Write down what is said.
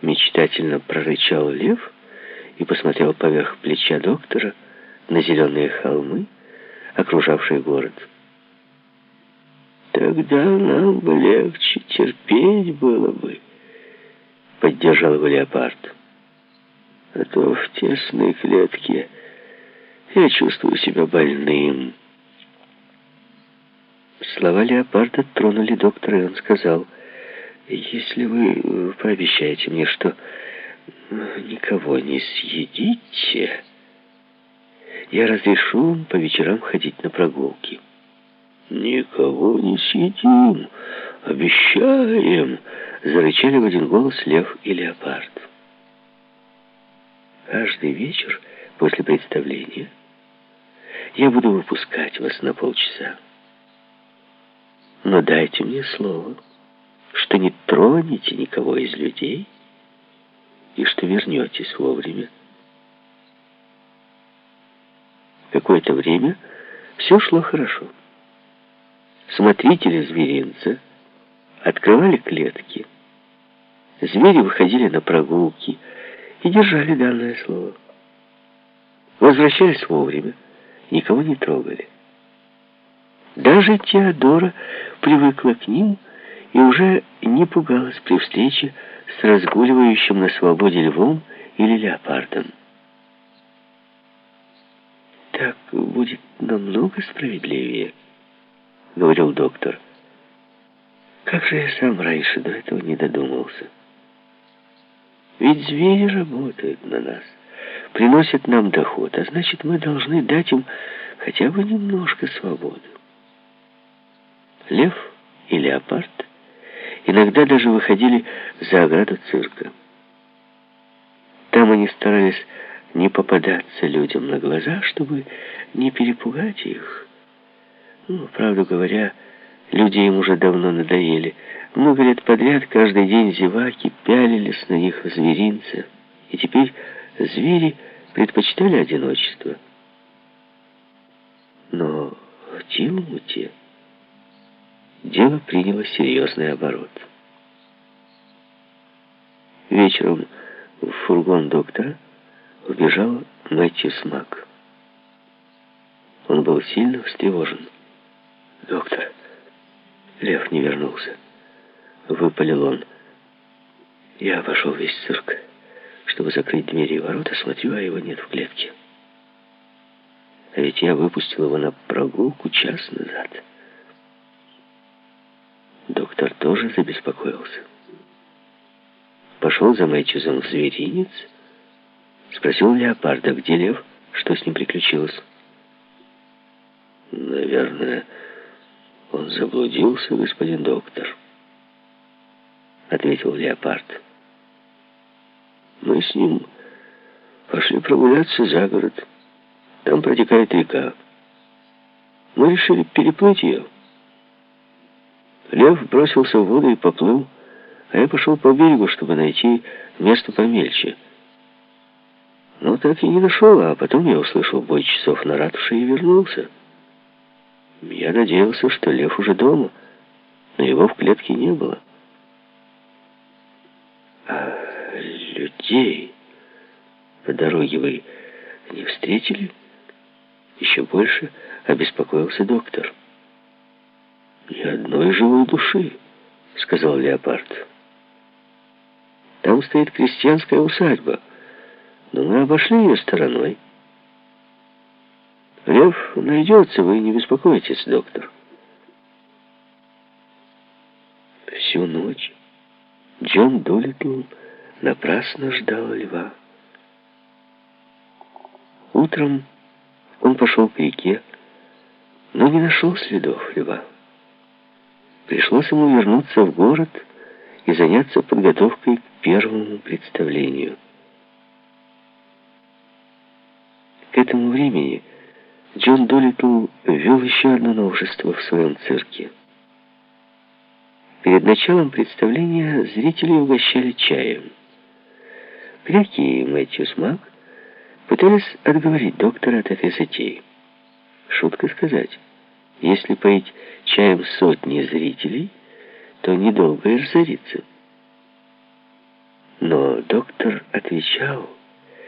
Мечтательно прорычал лев и посмотрел поверх плеча доктора на зеленые холмы, окружавшие город. «Тогда нам бы легче терпеть было бы», — поддержал его леопард. «А то в тесной клетке я чувствую себя больным». Слова леопарда тронули доктора, и он сказал, «Если вы пообещаете мне, что никого не съедите, я разрешу вам по вечерам ходить на прогулки». «Никого не съедим, обещаем!» Зарычали в один голос лев и леопард. Каждый вечер после представления я буду выпускать вас на полчаса. Но дайте мне слово, что не тронете никого из людей и что вернетесь вовремя. Какое-то время все шло хорошо. Смотрители зверинца открывали клетки. Звери выходили на прогулки и держали данное слово. Возвращались вовремя, никого не трогали. Даже Теодора привыкла к ним и уже не пугалась при встрече с разгуливающим на свободе львом или леопардом. Так будет намного справедливее говорил доктор. Как же я сам раньше до этого не додумался? Ведь звери работают на нас, приносят нам доход, а значит, мы должны дать им хотя бы немножко свободы. Лев и леопард иногда даже выходили за ограду цирка. Там они старались не попадаться людям на глаза, чтобы не перепугать их. Ну, правду говоря, люди им уже давно надоели. Много лет подряд каждый день зеваки пялились на них в зверинце. И теперь звери предпочитали одиночество. Но в Тилмуте дело приняло серьезный оборот. Вечером в фургон доктора убежал Мэтью Смак. Он был сильно встревожен. «Доктор, Лев не вернулся». Выпалил он. Я обошел весь цирк, чтобы закрыть двери и ворота, смотрю, а его нет в клетке. А ведь я выпустил его на прогулку час назад. Доктор тоже забеспокоился. Пошел за Мэтчузом в зверинец, спросил леопарда, где лев, что с ним приключилось. Наверное, «Он заблудился, господин доктор», — ответил Леопард. «Мы с ним пошли прогуляться за город. Там протекает река. Мы решили переплыть ее. Лев бросился в воду и поплыл, а я пошел по берегу, чтобы найти место помельче. Но так и не нашел, а потом я услышал бой часов на ратуше и вернулся». Я надеялся, что лев уже дома, но его в клетке не было. А людей по дороге вы не встретили? Еще больше обеспокоился доктор. «Ни одной живой души», — сказал Леопард. «Там стоит крестьянская усадьба, но мы обошли ее стороной». Лев найдется, вы не беспокойтесь, доктор. Всю ночь Джон Долитл напрасно ждал льва. Утром он пошел к реке, но не нашел следов льва. Пришлось ему вернуться в город и заняться подготовкой к первому представлению. К этому времени Джон Долитл ввел еще одно новшество в своем цирке. Перед началом представления зрители угощали чаем. Кряки и Мэтью Смак пытались отговорить доктора от этой затеи. Шутка сказать, если поить чаем сотни зрителей, то недолго и разориться. Но доктор отвечал